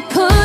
put